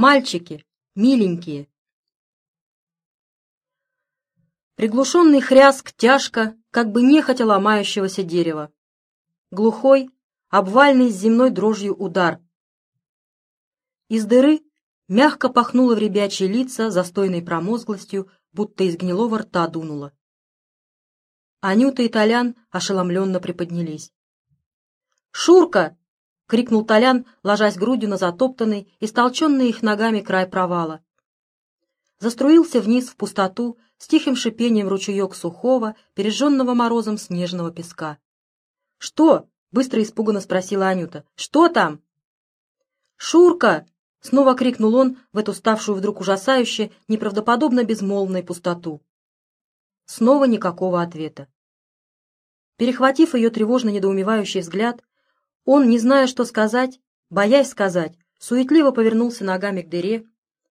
Мальчики, миленькие. Приглушенный хряск тяжко, как бы нехотя ломающегося дерева. Глухой, обвальный с земной дрожью удар. Из дыры мягко пахнуло в ребячьи лица застойной промозглостью, будто из гнилого рта дунуло. Анюта и Толян ошеломленно приподнялись. «Шурка!» — крикнул Толян, ложась грудью на затоптанный, истолченный их ногами край провала. Заструился вниз в пустоту с тихим шипением ручеек сухого, пережженного морозом снежного песка. «Что?» — быстро испуганно спросила Анюта. «Что там?» «Шурка!» — снова крикнул он в эту ставшую вдруг ужасающе, неправдоподобно безмолвной пустоту. Снова никакого ответа. Перехватив ее тревожно недоумевающий взгляд, он, не зная, что сказать, боясь сказать, суетливо повернулся ногами к дыре,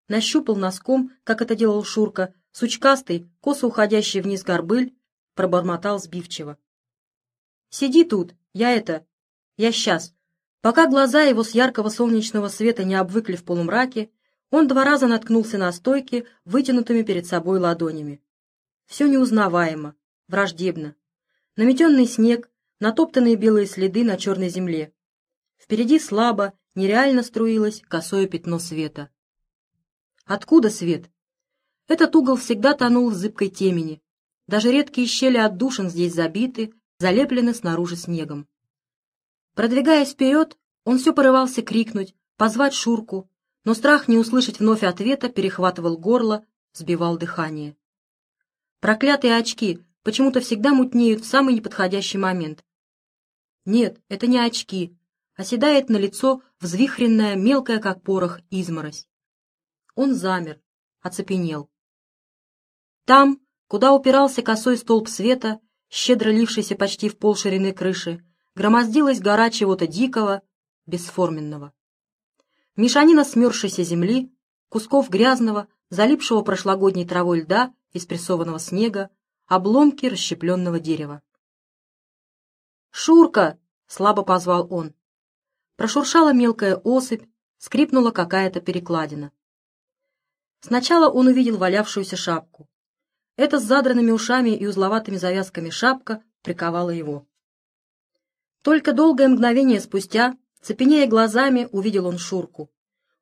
нащупал носком, как это делал Шурка, сучкастый, косо уходящий вниз горбыль, пробормотал сбивчиво. «Сиди тут, я это... я сейчас». Пока глаза его с яркого солнечного света не обвыкли в полумраке, он два раза наткнулся на стойки, вытянутыми перед собой ладонями. Все неузнаваемо, враждебно. Наметенный снег, натоптанные белые следы на черной земле. Впереди слабо, нереально струилось косое пятно света. Откуда свет? Этот угол всегда тонул в зыбкой темени. Даже редкие щели отдушин здесь забиты, залеплены снаружи снегом. Продвигаясь вперед, он все порывался крикнуть, позвать Шурку, но страх не услышать вновь ответа перехватывал горло, сбивал дыхание. Проклятые очки почему-то всегда мутнеют в самый неподходящий момент. Нет, это не очки. Оседает на лицо взвихренная, мелкая, как порох, изморозь. Он замер, оцепенел. Там, куда упирался косой столб света, щедро лившийся почти в пол ширины крыши, громоздилась гора чего-то дикого, бесформенного. Мешанина смерзшейся земли, кусков грязного, залипшего прошлогодней травой льда из прессованного снега, обломки расщепленного дерева. «Шурка!» — слабо позвал он. Прошуршала мелкая осыпь, скрипнула какая-то перекладина. Сначала он увидел валявшуюся шапку. Эта с задранными ушами и узловатыми завязками шапка приковала его. Только долгое мгновение спустя, цепенея глазами, увидел он Шурку.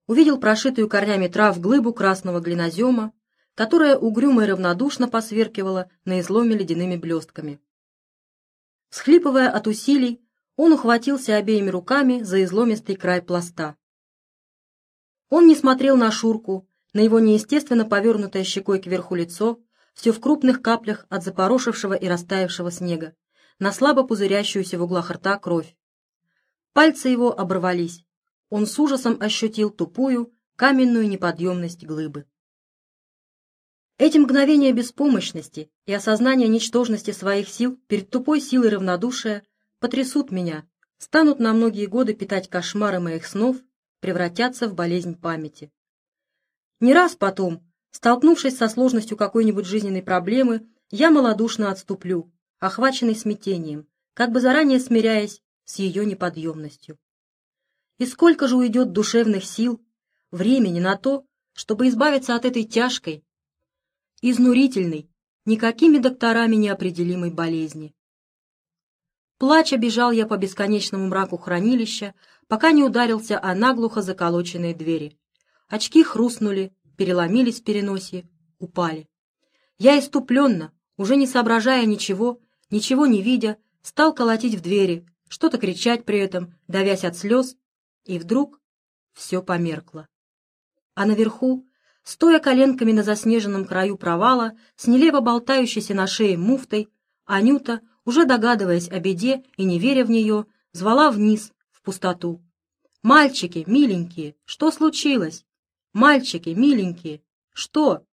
Увидел прошитую корнями трав глыбу красного глинозема, которая угрюмо и равнодушно посверкивала на изломе ледяными блестками. Схлипывая от усилий, он ухватился обеими руками за изломистый край пласта. Он не смотрел на Шурку, на его неестественно повернутое щекой кверху лицо, все в крупных каплях от запорошившего и растаявшего снега, на слабо пузырящуюся в углах рта кровь. Пальцы его оборвались. Он с ужасом ощутил тупую, каменную неподъемность глыбы. Эти мгновения беспомощности и осознания ничтожности своих сил перед тупой силой равнодушия потрясут меня, станут на многие годы питать кошмары моих снов, превратятся в болезнь памяти. Не раз потом, столкнувшись со сложностью какой-нибудь жизненной проблемы, я малодушно отступлю, охваченный смятением, как бы заранее смиряясь с ее неподъемностью. И сколько же уйдет душевных сил, времени на то, чтобы избавиться от этой тяжкой, изнурительной, никакими докторами неопределимой болезни. Плача бежал я по бесконечному мраку хранилища, пока не ударился о наглухо заколоченные двери. Очки хрустнули, переломились в переносе, упали. Я иступленно, уже не соображая ничего, ничего не видя, стал колотить в двери, что-то кричать при этом, давясь от слез, и вдруг все померкло. А наверху, Стоя коленками на заснеженном краю провала, с нелево болтающейся на шее муфтой, Анюта, уже догадываясь о беде и не веря в нее, звала вниз, в пустоту. «Мальчики, миленькие, что случилось? Мальчики, миленькие, что?»